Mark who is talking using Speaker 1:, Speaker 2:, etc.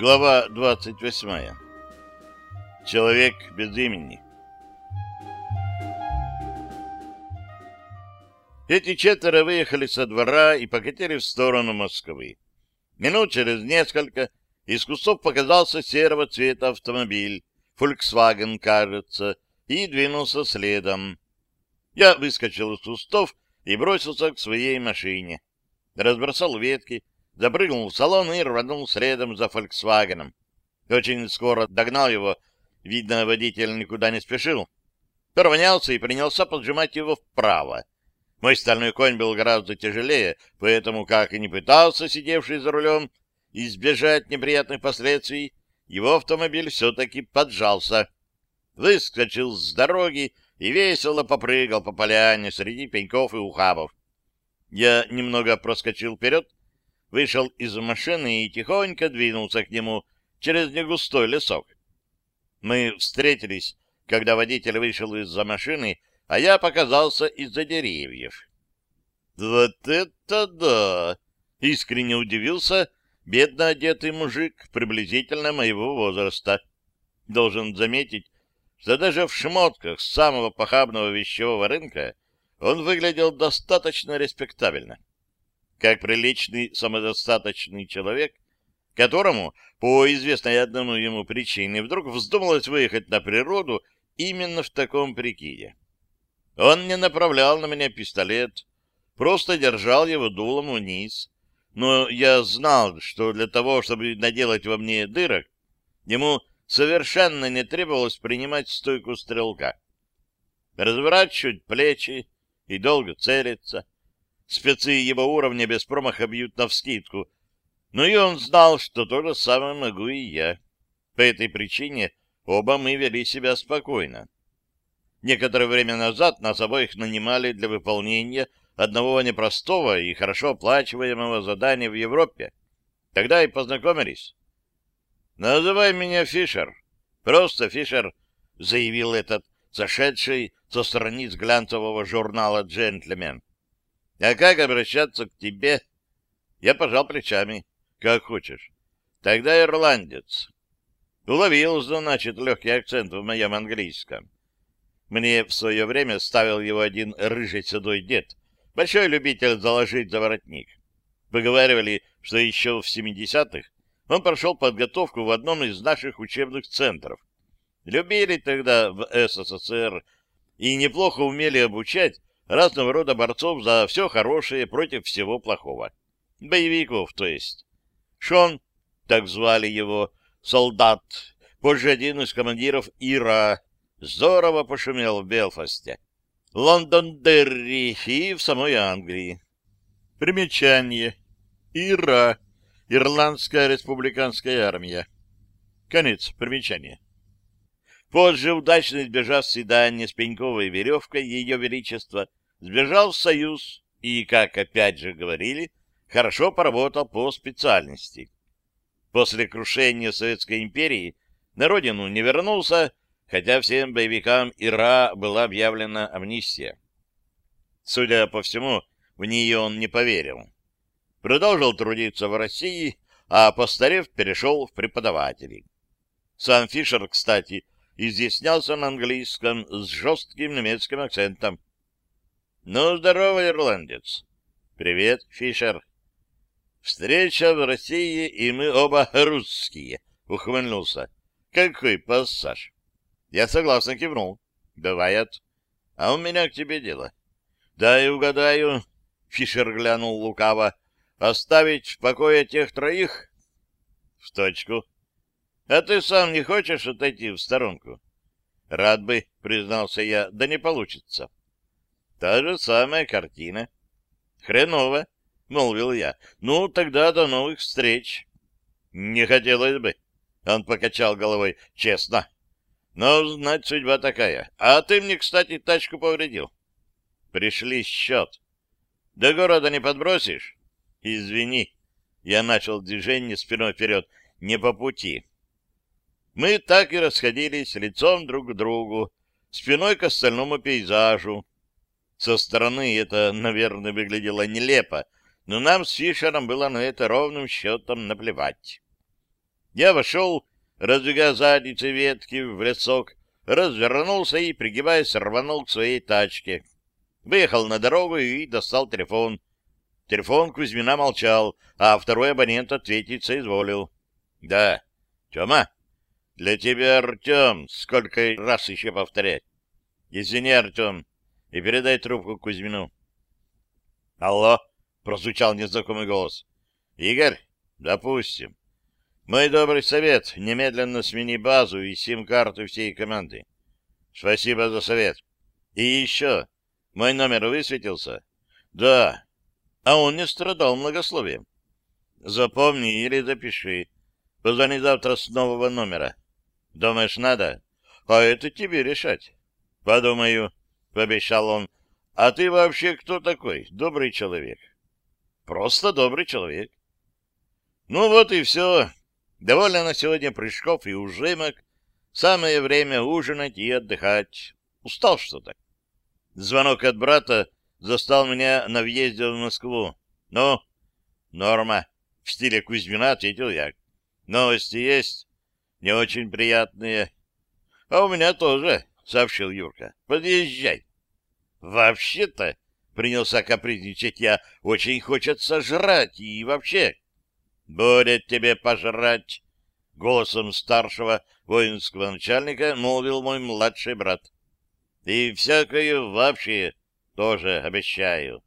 Speaker 1: Глава 28. Человек без имени. Эти четверо выехали со двора и покатили в сторону Москвы. Минут через несколько из кустов показался серого цвета автомобиль, Volkswagen, кажется, и двинулся следом. Я выскочил из кустов и бросился к своей машине. Разбросал ветки, запрыгнул в салон и рванул следом за «Фольксвагеном». Очень скоро догнал его, видно, водитель никуда не спешил. Поравнялся и принялся поджимать его вправо. Мой стальной конь был гораздо тяжелее, поэтому, как и не пытался сидевший за рулем избежать неприятных последствий, его автомобиль все-таки поджался. Выскочил с дороги и весело попрыгал по поляне среди пеньков и ухабов. Я немного проскочил вперед, вышел из машины и тихонько двинулся к нему через негустой лесок. Мы встретились, когда водитель вышел из-за машины, а я показался из-за деревьев. «Вот это да!» — искренне удивился бедно одетый мужик приблизительно моего возраста. Должен заметить, что даже в шмотках самого похабного вещевого рынка он выглядел достаточно респектабельно. Как приличный самодостаточный человек, которому, по известной одному ему причине, вдруг вздумалось выехать на природу именно в таком прикиде. Он не направлял на меня пистолет, просто держал его дулом вниз. Но я знал, что для того, чтобы наделать во мне дырок, ему совершенно не требовалось принимать стойку стрелка. Разворачивать плечи и долго целиться. Спецы его уровня без промаха бьют навскидку. Но и он знал, что то же самое могу и я. По этой причине оба мы вели себя спокойно. Некоторое время назад нас обоих нанимали для выполнения одного непростого и хорошо оплачиваемого задания в Европе. Тогда и познакомились. «Называй меня Фишер. Просто Фишер», — заявил этот зашедший со страниц глянцевого журнала «Джентльмен». «А как обращаться к тебе?» Я пожал плечами. «Как хочешь. Тогда ирландец». Уловил, значит, легкий акцент в моем английском. Мне в свое время ставил его один рыжий седой дед, большой любитель заложить за воротник. Поговаривали, что еще в 70-х он прошел подготовку в одном из наших учебных центров. Любили тогда в СССР и неплохо умели обучать разного рода борцов за все хорошее против всего плохого. Боевиков, то есть. Шон, так звали его, солдат, позже один из командиров ИРА, здорово пошумел в Белфасте. Лондон Дерри и в самой Англии. Примечание. ИРА Ирландская республиканская армия. Конец примечания. Позже, удачно избежав свидания с пеньковой веревкой Ее Величества, сбежал в Союз и, как опять же говорили, хорошо поработал по специальности. После крушения Советской империи на родину не вернулся, хотя всем боевикам Ира была объявлена амнистия. Судя по всему, в нее он не поверил продолжил трудиться в России, а, постарев, перешел в преподаватели. Сам Фишер, кстати, изъяснялся на английском с жестким немецким акцентом. «Ну, здорово, ирландец!» «Привет, Фишер!» «Встреча в России, и мы оба русские!» — ухмыльнулся. «Какой пассаж!» Я согласно кивнул. «Бывает. А у меня к тебе дело». «Дай угадаю!» — Фишер глянул лукаво. Оставить в покое тех троих? В точку. А ты сам не хочешь отойти в сторонку? Рад бы, признался я, да не получится. Та же самая картина. Хреново, молвил я. Ну, тогда до новых встреч. Не хотелось бы. Он покачал головой. Честно. Но, знать, судьба такая. А ты мне, кстати, тачку повредил. Пришли счет. До города не подбросишь? Извини, я начал движение спиной вперед, не по пути. Мы так и расходились лицом друг к другу, спиной к остальному пейзажу. Со стороны это, наверное, выглядело нелепо, но нам с Фишером было на это ровным счетом наплевать. Я вошел, раздвигая задницы ветки в лесок, развернулся и, пригибаясь, рванул к своей тачке. Выехал на дорогу и достал телефон. Телефон Кузьмина молчал, а второй абонент ответить соизволил. — Да. — Тема? — Для тебя, Артем, сколько раз еще повторять? — Извини, Артем, и передай трубку Кузьмину. — Алло, — прозвучал незнакомый голос. — Игорь? Допустим. Мой добрый совет — немедленно смени базу и сим-карту всей команды. Спасибо за совет. И еще. Мой номер высветился? Да. А он не страдал многословием. Запомни или запиши. Позвони завтра с нового номера. Думаешь, надо? А это тебе решать. Подумаю, — пообещал он. А ты вообще кто такой? Добрый человек. Просто добрый человек. Ну вот и все. Довольно на сегодня прыжков и ужимок. Самое время ужинать и отдыхать. Устал что-то. Звонок от брата застал меня на въезде в Москву. Ну, норма. В стиле Кузьмина ответил я. Новости есть? Не очень приятные. А у меня тоже, сообщил Юрка. Подъезжай. Вообще-то, принялся капризничать я, очень хочется жрать и вообще... «Будет тебе пожрать!» — голосом старшего воинского начальника молвил мой младший брат. «И всякое вообще тоже обещаю».